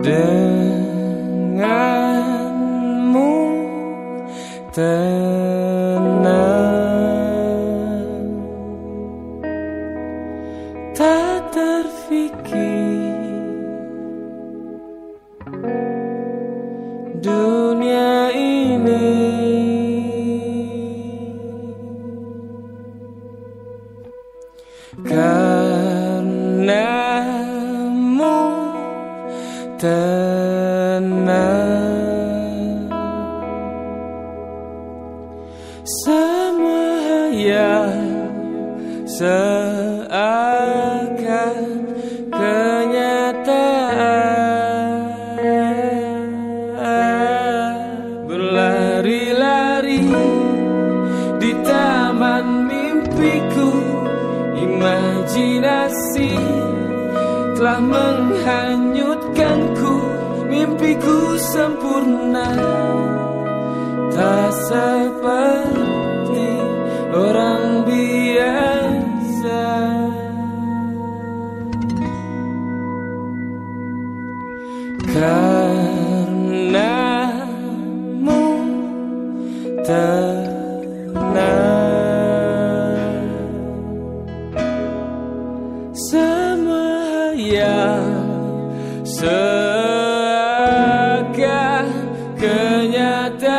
denganmu tenang. Tak terfikir dunia ini. Karenamu tenang semua yang seakan kenyataan berlari-lari di taman mimpiku imajinasi telah menghanyutkanku mimpiku sempurna. Tak seperti orang biasa. Karenamu seakan kenyataan.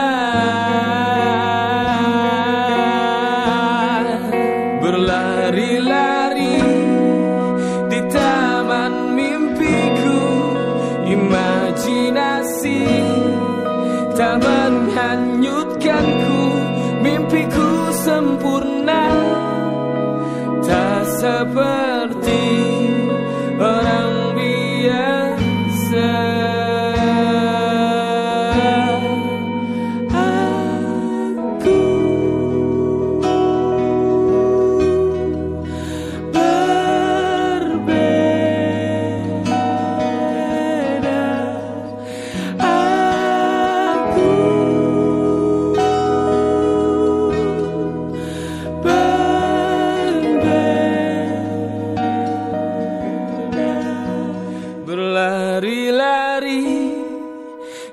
Berlari-lari di taman mimpiku. Imajinasi tak menghanyutkanku mimpiku sempurna tak seperti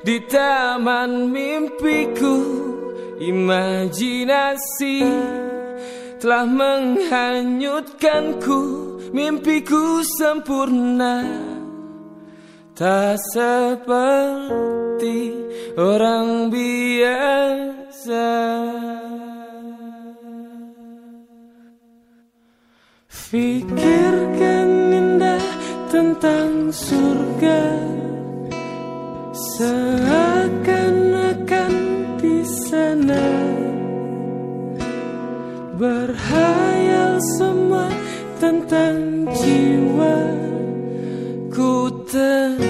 di taman mimpiku imajinasi telah menghanyutkanku. Mimpiku sempurna tak seperti orang biasa. Fikirkan indah tentang surga Seakan-akan di sana Berhayal semua tentang jiwa Ku tenang